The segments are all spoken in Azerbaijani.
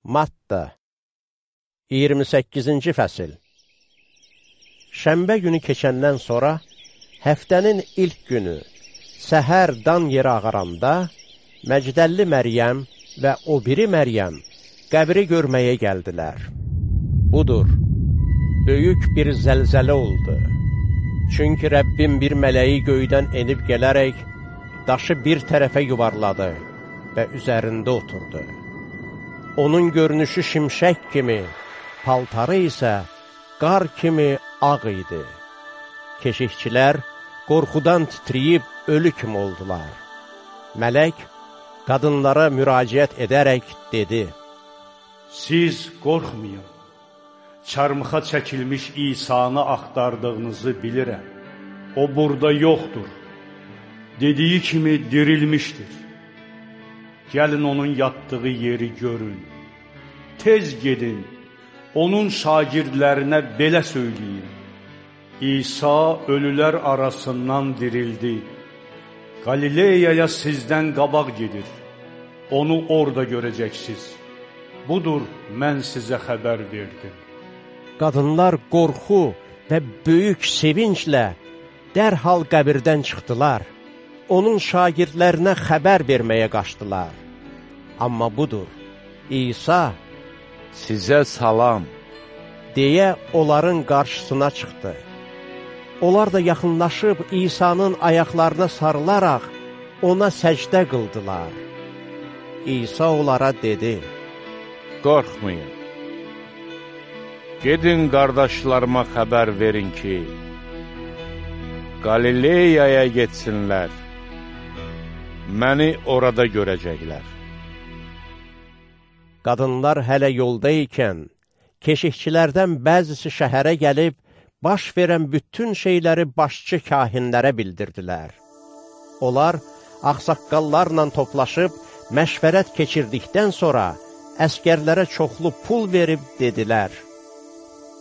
Matta 28-ci fəsil Şəmbə günü keçəndən sonra, həftənin ilk günü, səhər dan yeri ağaranda, Məcdəlli Məryəm və o biri Məryəm qəbri görməyə gəldilər. Budur, böyük bir zəlzələ oldu. Çünki Rəbbim bir mələyi göydən enib gələrək, daşı bir tərəfə yuvarladı və üzərində oturdu. Onun görünüşü şimşək kimi, paltarı isə qar kimi ağ idi. Keşikçilər qorxudan titriyib ölü kimi oldular. Mələk qadınlara müraciət edərək dedi, Siz qorxmayın, çarmıxa çəkilmiş İsanı axtardığınızı bilirəm. O burada yoxdur, dediyi kimi dirilmişdir. Gəlin onun yatdığı yeri görün. Tez gedin, onun şagirdlərinə belə söyləyin. İsa ölülər arasından dirildi. Qalileyaya sizdən qabaq gedir. Onu orada görəcəksiniz. Budur, mən sizə xəbər verdim. Qadınlar qorxu və böyük sevinclə dərhal qəbirdən çıxdılar. Onun şagirdlərinə xəbər verməyə qaçdılar. Amma budur, İsa Sizə salam. deyə onların qarşısına çıxdı. Onlar da yaxınlaşıb İsa'nın ayaqlarına sarılaraq ona səcdə qıldılar. İsa onlara dedi, Qorxmayın. Gedin qardaşlarıma xəbər verin ki, Qalileyaya getsinlər. Məni orada görəcəklər. Qadınlar hələ yolda ikən, keşikçilərdən bəzisi şəhərə gəlib, baş verən bütün şeyləri başçı kahinlərə bildirdilər. Onlar ağsaqqallarla toplaşıb, məşvərət keçirdikdən sonra, əskərlərə çoxlu pul verib dedilər,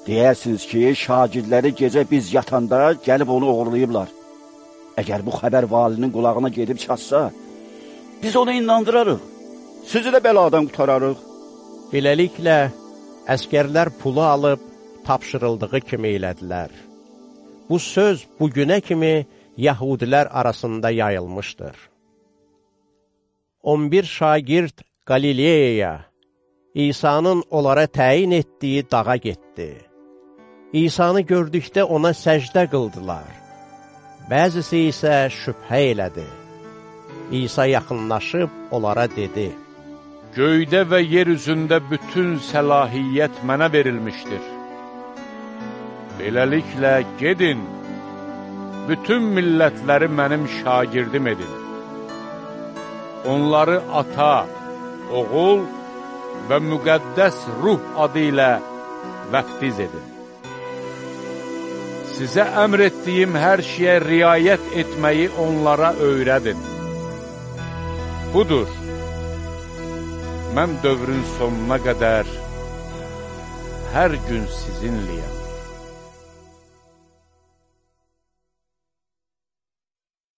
Deyərsiniz ki, şagirdləri gecə biz yatanda gəlib onu uğurlayıblar. Əgər bu xəbər valinin qulağına gedib çatsa, biz onu inandırarıq. Sizi də bəladan qutararıq. Beləliklə, əskərlər pulu alıb, tapşırıldığı kimi elədilər. Bu söz bugünə kimi Yahudilər arasında yayılmışdır. 11 şagird Qalileyaya, İsa'nın onlara təyin etdiyi dağa getdi. İsa'nı gördükdə ona səcdə qıldılar. Bəzisi isə şübhə elədi. İsa yaxınlaşıb onlara dedi, Göydə və yer üzündə bütün səlahiyyət mənə verilmişdir. Beləliklə, gedin, bütün millətləri mənim şagirdim edin. Onları ata, oğul və müqəddəs ruh adı ilə vəftiz edin. Sizə əmr etdiyim hər şeyə riayət etməyi onlara öyrədin. Budur, mən dövrün sonuna qədər hər gün sizinliyəm.